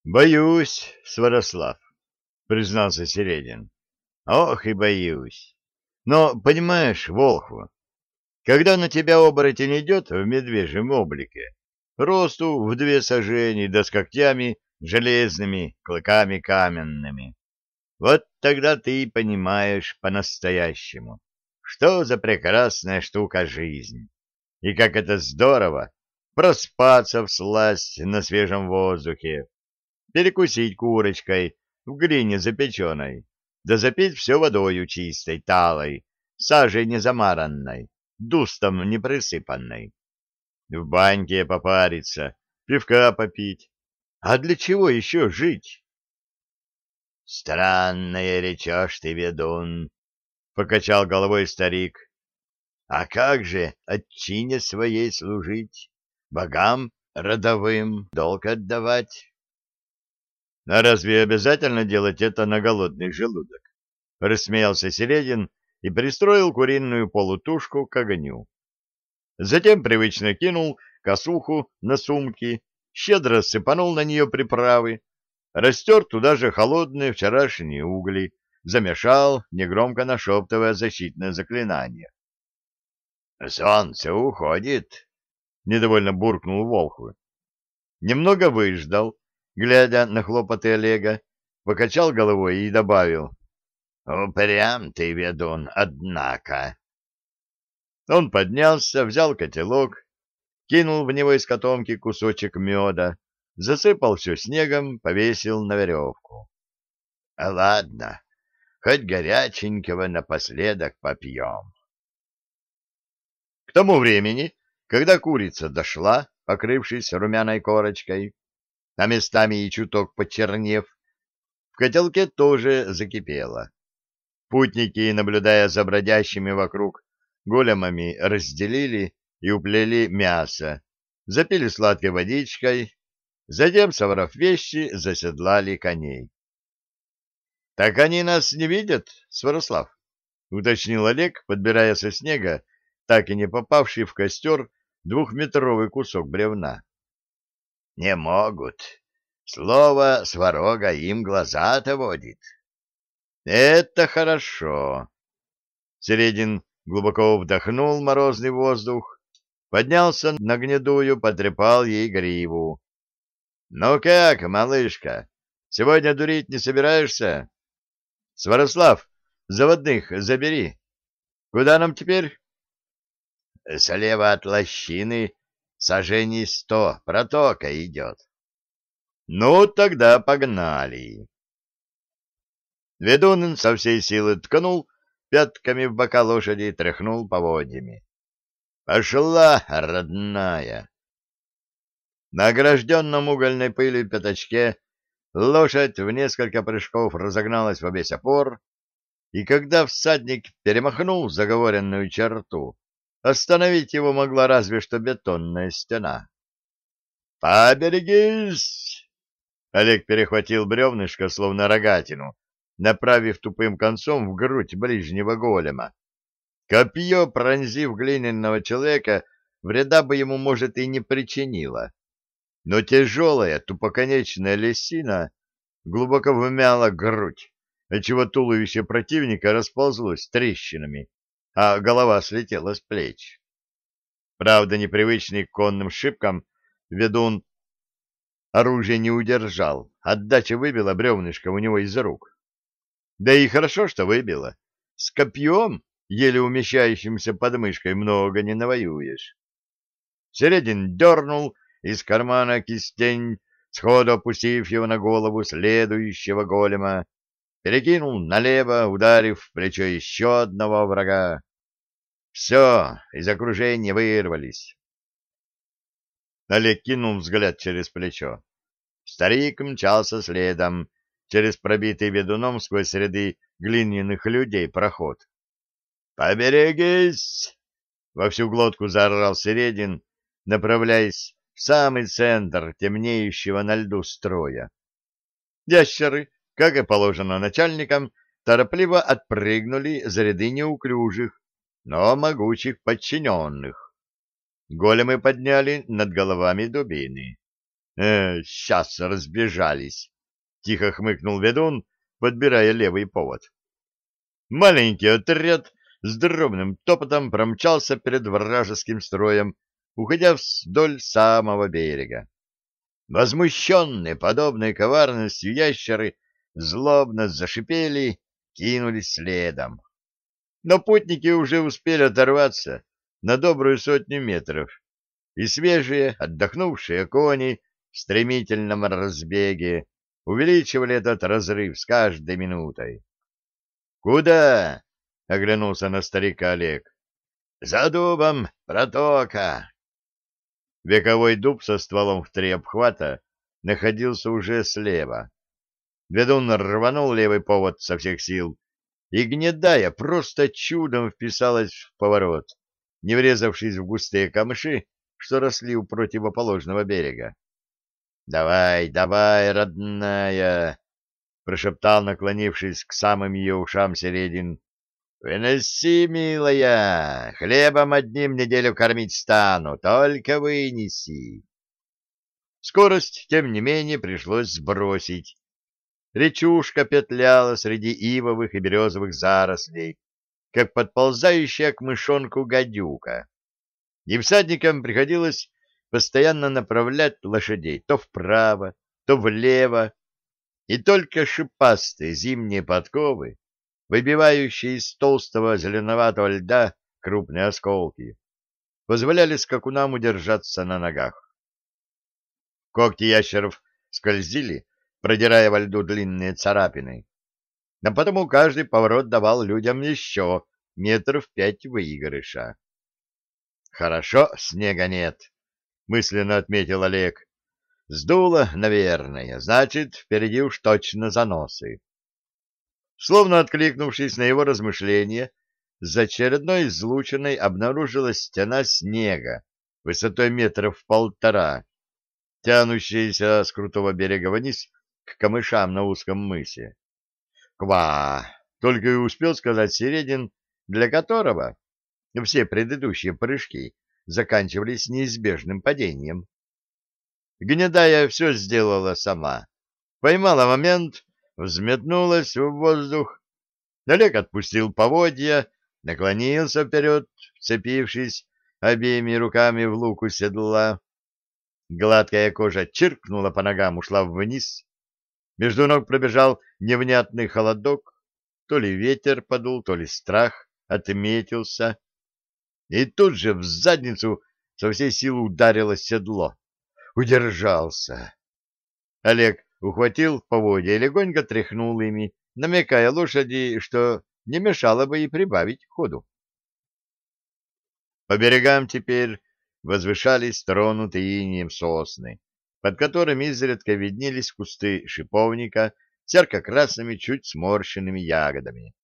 — Боюсь, Сварослав, — признался Середин. — Ох и боюсь. Но, понимаешь, Волхву, когда на тебя оборотень идет в медвежьем облике, росту в две сажени, да с когтями железными, клыками каменными, вот тогда ты и понимаешь по-настоящему, что за прекрасная штука жизнь, и как это здорово проспаться в сласть на свежем воздухе, перекусить курочкой в глине запеченной, да запить все водою чистой, талой, сажей не замаранной, дустом не присыпанной. В баньке попариться, пивка попить. А для чего еще жить? — Странная речешь ты, ведун, — покачал головой старик. — А как же отчине своей служить, богам родовым долг отдавать? — А разве обязательно делать это на голодный желудок? — рассмеялся Середин и пристроил куриную полутушку к огню. Затем привычно кинул косуху на сумки, щедро сыпанул на нее приправы, растер туда же холодные вчерашние угли, замешал, негромко нашептывая защитное заклинание. — Солнце уходит, — недовольно буркнул Волхв. Немного выждал, глядя на хлопоты Олега, покачал головой и добавил. — Упрям ты, ведун, однако. Он поднялся, взял котелок, кинул в него из котомки кусочек меда, засыпал все снегом, повесил на веревку. — Ладно, хоть горяченького напоследок попьем. К тому времени, когда курица дошла, покрывшись румяной корочкой, а местами и чуток почернев, в котелке тоже закипело. Путники, наблюдая за бродящими вокруг големами, разделили и уплели мясо, запили сладкой водичкой, Затем, собрав вещи, заседлали коней. — Так они нас не видят, Сварослав? — уточнил Олег, подбирая со снега, так и не попавший в костер, двухметровый кусок бревна. — Не могут. Слово сварога им глаза отводит. — Это хорошо. Середин глубоко вдохнул морозный воздух, поднялся на гнедую, потрепал ей гриву. Ну как, малышка, сегодня дурить не собираешься? Сварослав, заводных забери. Куда нам теперь? Слева от лощины сажений сто, протока идет. Ну, тогда погнали. Ведун со всей силы ткнул пятками в бока лошади и тряхнул поводьями. Пошла, родная. На огражденном угольной пылью пятачке лошадь в несколько прыжков разогналась во весь опор, и когда всадник перемахнул заговоренную черту, остановить его могла разве что бетонная стена. «Поберегись!» Олег перехватил бревнышко, словно рогатину, направив тупым концом в грудь ближнего голема. Копье, пронзив глиняного человека, вреда бы ему, может, и не причинило но тяжелая тупоконечная лесина глубоко вмяла грудь, отчего туловище противника расползлось трещинами, а голова слетела с плеч. Правда, непривычный к конным шибкам, ведун оружие не удержал, отдача выбила бревнышко у него из рук. Да и хорошо, что выбила. С копьем, еле умещающимся под мышкой, много не навоюешь. Середин дернул, из кармана кистень, сходу опустив его на голову следующего голема, перекинул налево, ударив в плечо еще одного врага. Все, из окружения вырвались. Олег кинул взгляд через плечо. Старик мчался следом, через пробитый ведуном сквозь ряды глиняных людей проход. «Поберегись!» — во всю глотку заорал Середин, направляясь в самый центр темнеющего на льду строя. Ящеры, как и положено начальникам, торопливо отпрыгнули за ряды неуклюжих, но могучих подчиненных. Големы подняли над головами дубины. э, сейчас разбежались, — тихо хмыкнул ведун, подбирая левый повод. Маленький отряд с дробным топотом промчался перед вражеским строем, уходя вдоль самого берега. Возмущенные подобной коварностью ящеры злобно зашипели, кинулись следом. Но путники уже успели оторваться на добрую сотню метров, и свежие, отдохнувшие кони в стремительном разбеге увеличивали этот разрыв с каждой минутой. «Куда?» — оглянулся на старика Олег. «За дубом протока!» Вековой дуб со стволом в три обхвата находился уже слева. Ведун рванул левый повод со всех сил, и гнедая просто чудом вписалась в поворот, не врезавшись в густые камыши, что росли у противоположного берега. — Давай, давай, родная! — прошептал, наклонившись к самым ее ушам Середин. — Выноси, милая, хлебом одним неделю кормить стану, только вынеси. Скорость, тем не менее, пришлось сбросить. Речушка петляла среди ивовых и березовых зарослей, как подползающая к мышонку гадюка. И всадникам приходилось постоянно направлять лошадей то вправо, то влево, и только шипастые зимние подковы выбивающие из толстого зеленоватого льда крупные осколки, позволяли скакунам удержаться на ногах. Когти ящеров скользили, продирая во льду длинные царапины, но потому каждый поворот давал людям еще метров пять выигрыша. «Хорошо, снега нет», — мысленно отметил Олег. «Сдуло, наверное, значит, впереди уж точно заносы». Словно откликнувшись на его размышления, за очередной излученной обнаружилась стена снега высотой метров полтора, тянущаяся с крутого берега вниз к камышам на узком мысе. «Ква!» — только и успел сказать Середин, для которого все предыдущие прыжки заканчивались неизбежным падением. Гнедая все сделала сама. Поймала момент взметнулась в воздух. Олег отпустил поводья, наклонился вперед, вцепившись обеими руками в луку седла. Гладкая кожа чиркнула по ногам, ушла вниз. Между ног пробежал невнятный холодок, то ли ветер подул, то ли страх отметился. И тут же в задницу со всей силы ударило седло. Удержался. Олег ухватил поводья и легонько тряхнул ими, намекая лошади, что не мешало бы и прибавить ходу. По берегам теперь возвышались тронутые инеем сосны, под которыми изредка виднелись кусты шиповника с ярко-красными, чуть сморщенными ягодами.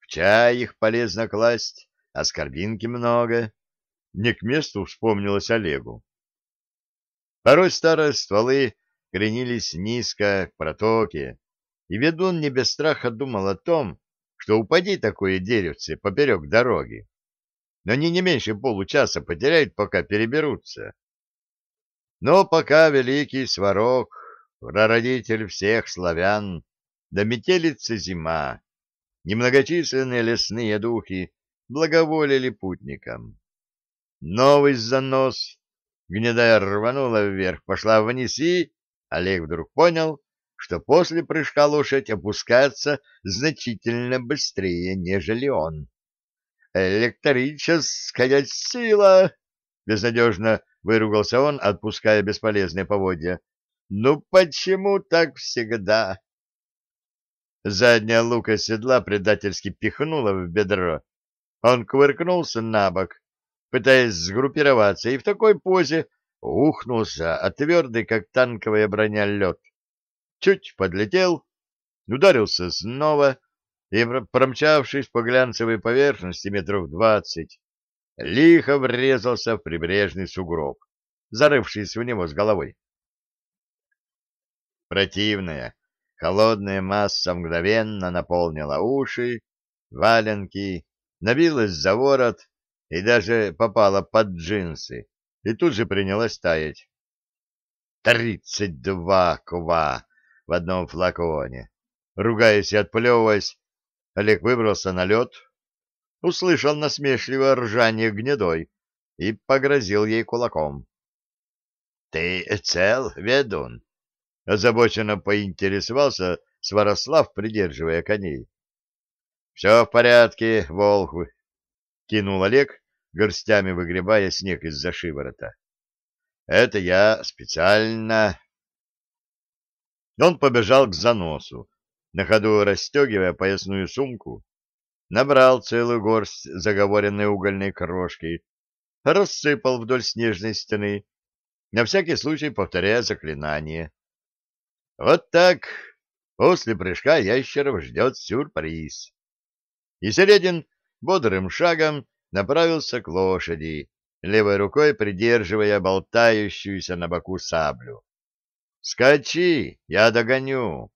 В чай их полезно класть, а скорбинки много. Не к месту вспомнилось Олегу. Порой старые стволы кренились низко к протоке, и ведун не без страха думал о том, что упади такое деревце поперек дороги. Но они не меньше получаса потеряют, пока переберутся. Но пока великий сварог, прародитель всех славян, да метелится зима, немногочисленные лесные духи благоволили путникам. Новый занос, гнедая рванула вверх, пошла вниз и Олег вдруг понял, что после прыжка лошадь опускается значительно быстрее, нежели он. «Электрическая сила!» — безнадежно выругался он, отпуская бесполезные поводья. «Ну почему так всегда?» Задняя лука седла предательски пихнула в бедро. Он кувыркнулся на бок, пытаясь сгруппироваться, и в такой позе ухнулся, а твердый, как танковая броня, лед. Чуть подлетел, ударился снова и, промчавшись по глянцевой поверхности метров двадцать, лихо врезался в прибрежный сугроб, зарывшись в него с головой. Противная, холодная масса мгновенно наполнила уши, валенки, набилась за ворот и даже попала под джинсы, и тут же принялась таять. Тридцать два кува в одном флаконе. Ругаясь и отплевываясь, Олег выбрался на лед, услышал насмешливое ржание гнедой и погрозил ей кулаком. — Ты цел, ведун? — озабоченно поинтересовался Сварослав, придерживая коней. — Все в порядке, Волхв, — кинул Олег, горстями выгребая снег из-за шиворота. — Это я специально... Он побежал к заносу, на ходу расстегивая поясную сумку, набрал целую горсть заговоренной угольной крошки, рассыпал вдоль снежной стены, на всякий случай повторяя заклинание. Вот так после прыжка ящеров ждет сюрприз. И Середин бодрым шагом направился к лошади, левой рукой придерживая болтающуюся на боку саблю. «Скачи, я догоню!»